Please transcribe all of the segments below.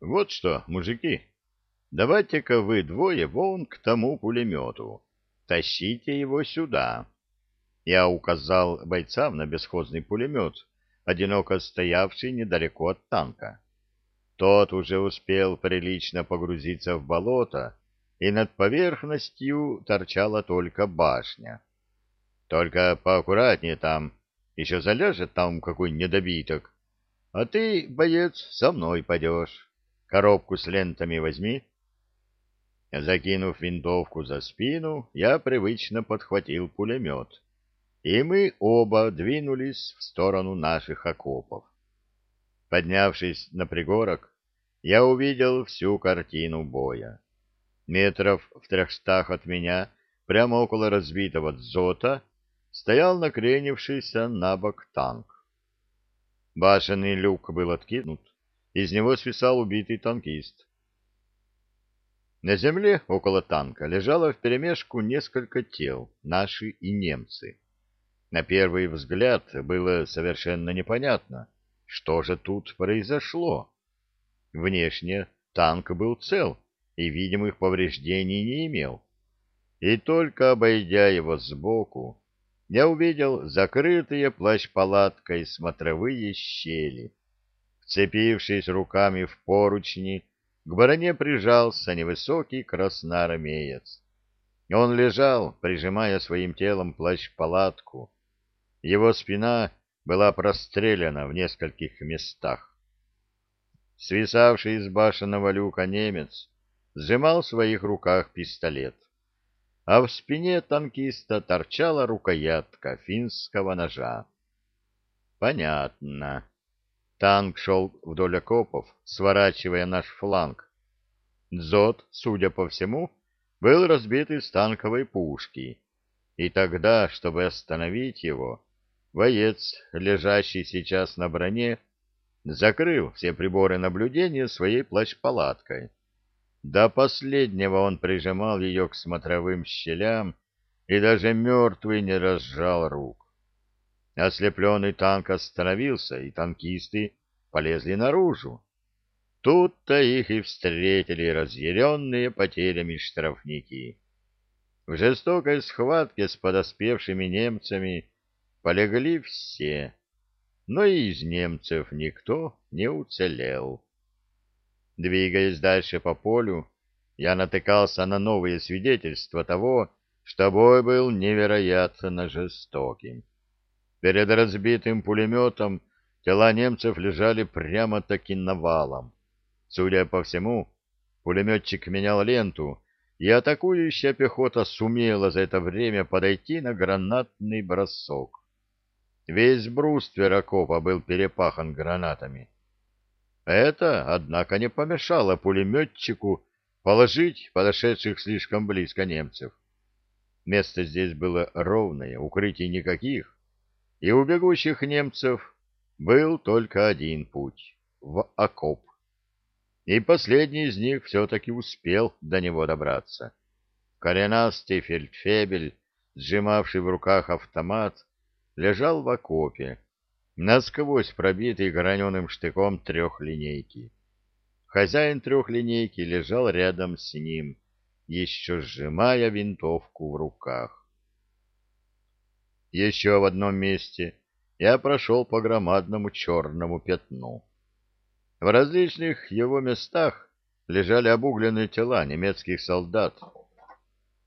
Вот что, мужики, давайте-ка вы двое вон к тому пулемету. Тащите его сюда. Я указал бойцам на бесхозный пулемет, одиноко стоявший недалеко от танка. Тот уже успел прилично погрузиться в болото, и над поверхностью торчала только башня. Только поаккуратнее там, еще залежет там какой недобиток. А ты, боец, со мной пойдешь. Коробку с лентами возьми. Закинув винтовку за спину, я привычно подхватил пулемет, и мы оба двинулись в сторону наших окопов. Поднявшись на пригорок, я увидел всю картину боя. Метров в трехстах от меня, прямо около разбитого дзота, стоял накренившийся на бок танк. Башенный люк был откинут, из него свисал убитый танкист. На земле около танка лежало вперемешку несколько тел, наши и немцы. На первый взгляд было совершенно непонятно, что же тут произошло. Внешне танк был цел и видимых повреждений не имел. И только обойдя его сбоку, я увидел закрытые плащ-палаткой смотровые щели. Вцепившись руками в поручни, к броне прижался невысокий красноармеец. Он лежал, прижимая своим телом плащ-палатку. Его спина была прострелена в нескольких местах. Свисавший из башенного люка немец сжимал в своих руках пистолет а в спине танкиста торчала рукоятка финского ножа. Понятно. Танк шел вдоль окопов, сворачивая наш фланг. Дзот, судя по всему, был разбит из танковой пушки. И тогда, чтобы остановить его, боец, лежащий сейчас на броне, закрыл все приборы наблюдения своей плащ-палаткой. До последнего он прижимал ее к смотровым щелям, и даже мертвый не разжал рук. Ослепленный танк остановился, и танкисты полезли наружу. Тут-то их и встретили разъяренные потерями штрафники. В жестокой схватке с подоспевшими немцами полегли все, но и из немцев никто не уцелел. Двигаясь дальше по полю, я натыкался на новые свидетельства того, что бой был невероятно жестоким. Перед разбитым пулеметом тела немцев лежали прямо-таки навалом. Судя по всему, пулеметчик менял ленту, и атакующая пехота сумела за это время подойти на гранатный бросок. Весь бруствер окопа был перепахан гранатами. Это, однако, не помешало пулеметчику положить подошедших слишком близко немцев. Место здесь было ровное, укрытий никаких, и у бегущих немцев был только один путь — в окоп. И последний из них все-таки успел до него добраться. Коренастый фельдфебель, сжимавший в руках автомат, лежал в окопе, насквозь пробитый граненым штыком трехлинейки. Хозяин трехлинейки лежал рядом с ним, еще сжимая винтовку в руках. Еще в одном месте я прошел по громадному черному пятну. В различных его местах лежали обугленные тела немецких солдат,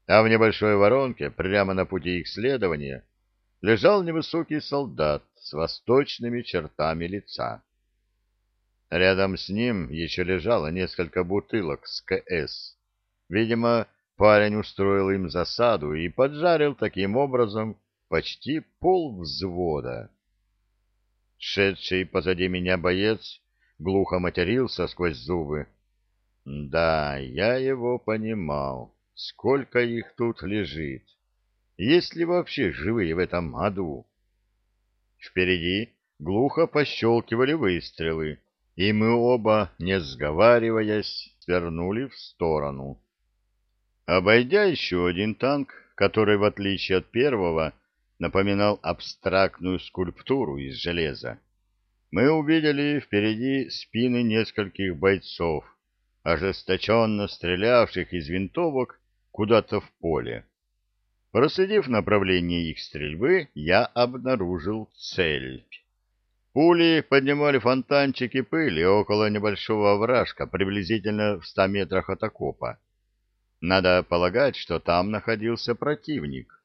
а в небольшой воронке, прямо на пути их следования, лежал невысокий солдат с восточными чертами лица. Рядом с ним еще лежало несколько бутылок с КС. Видимо, парень устроил им засаду и поджарил таким образом почти пол взвода. Шедший позади меня боец глухо матерился сквозь зубы. Да, я его понимал. Сколько их тут лежит? Есть ли вообще живые в этом аду? Впереди глухо пощелкивали выстрелы, и мы оба, не сговариваясь, свернули в сторону. Обойдя еще один танк, который, в отличие от первого, напоминал абстрактную скульптуру из железа, мы увидели впереди спины нескольких бойцов, ожесточенно стрелявших из винтовок куда-то в поле. Проследив направление их стрельбы, я обнаружил цель. Пули поднимали фонтанчики пыли около небольшого овражка, приблизительно в ста метрах от окопа. Надо полагать, что там находился противник.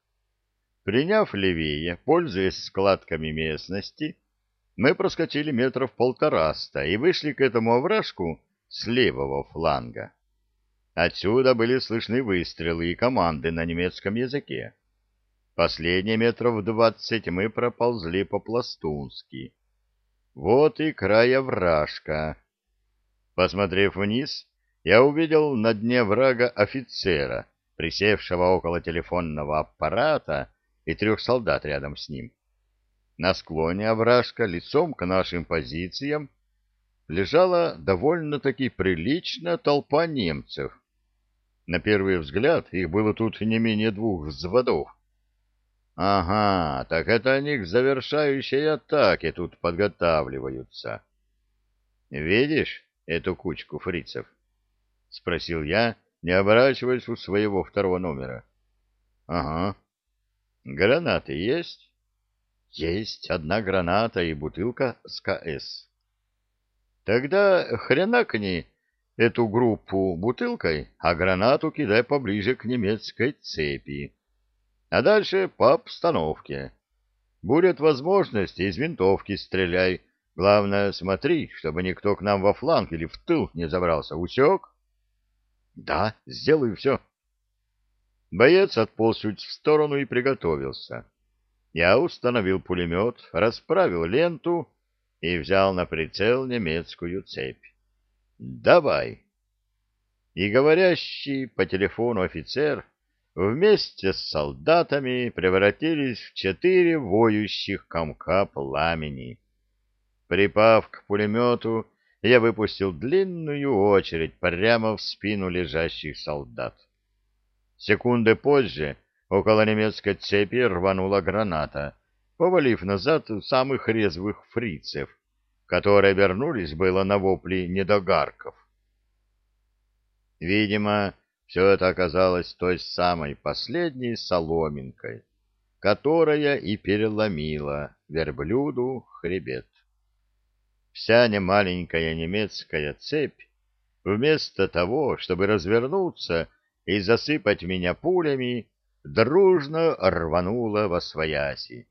Приняв левее, пользуясь складками местности, мы проскочили метров полтораста и вышли к этому овражку с левого фланга. Отсюда были слышны выстрелы и команды на немецком языке. Последние метров двадцать мы проползли по-пластунски. Вот и край овражка. Посмотрев вниз, я увидел на дне врага офицера, присевшего около телефонного аппарата, и трех солдат рядом с ним. На склоне овражка, лицом к нашим позициям, лежала довольно-таки приличная толпа немцев, на первый взгляд их было тут не менее двух взводов. Ага, так это они к завершающей атаке тут подготавливаются. Видишь эту кучку фрицев? — спросил я, не оборачиваясь у своего второго номера. — Ага. — Гранаты есть? — Есть одна граната и бутылка с КС. — Тогда хренакни эту группу бутылкой, а гранату кидай поближе к немецкой цепи. А дальше по обстановке. Будет возможность, из винтовки стреляй. Главное, смотри, чтобы никто к нам во фланг или в тыл не забрался. Усек? Да, сделаю все. Боец отполз чуть в сторону и приготовился. Я установил пулемет, расправил ленту и взял на прицел немецкую цепь. Давай. И говорящий по телефону офицер вместе с солдатами превратились в четыре воющих комка пламени. Припав к пулемету, я выпустил длинную очередь прямо в спину лежащих солдат. Секунды позже около немецкой цепи рванула граната, повалив назад самых резвых фрицев, которые вернулись было на вопли недогарков. Видимо, все это оказалось той самой последней соломинкой, которая и переломила верблюду хребет. Вся немаленькая немецкая цепь, вместо того, чтобы развернуться и засыпать меня пулями, дружно рванула во свояси.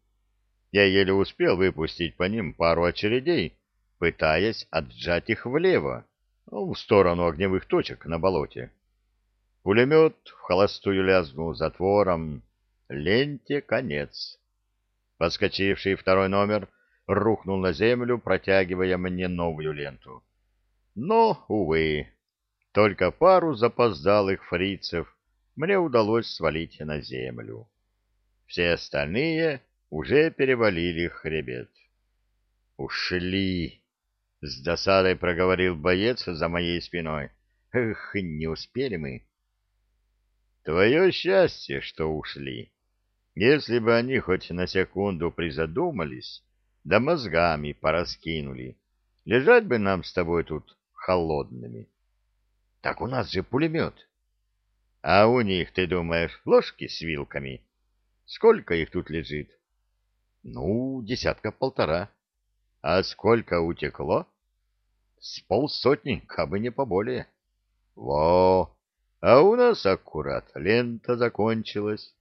Я еле успел выпустить по ним пару очередей, пытаясь отжать их влево, ну, в сторону огневых точек на болоте. Пулемет в холостую лязгнул затвором. Ленте конец. Подскочивший второй номер рухнул на землю, протягивая мне новую ленту. Но, увы, только пару запоздалых фрицев мне удалось свалить на землю. Все остальные уже перевалили хребет. «Ушли!» С досадой проговорил боец за моей спиной. Эх, не успели мы. Твое счастье, что ушли. Если бы они хоть на секунду призадумались, да мозгами пораскинули, лежать бы нам с тобой тут холодными. Так у нас же пулемет. А у них, ты думаешь, ложки с вилками? Сколько их тут лежит? Ну, десятка-полтора. А сколько утекло? С полсотни, кабы не поболее. Во! А у нас аккурат лента закончилась.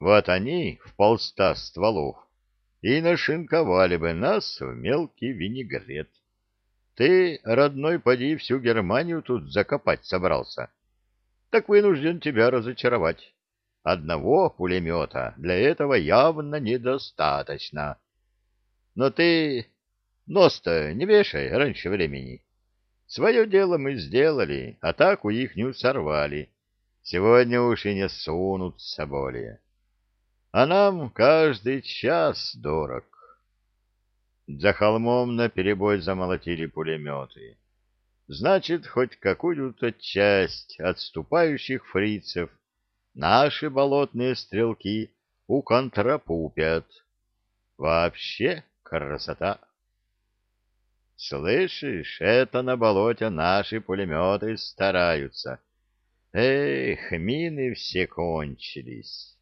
Вот они в полста стволов и нашинковали бы нас в мелкий винегрет. Ты, родной, поди всю Германию тут закопать собрался. Так вынужден тебя разочаровать. Одного пулемета для этого явно недостаточно. Но ты Нос-то не вешай раньше времени. Свое дело мы сделали, атаку ихнюю сорвали. Сегодня уж и не сунутся более. А нам каждый час дорог. За холмом наперебой замолотили пулеметы. Значит, хоть какую-то часть отступающих фрицев наши болотные стрелки уконтрапупят. Вообще красота! Слышишь, это на болоте наши пулеметы стараются. Эх, мины все кончились.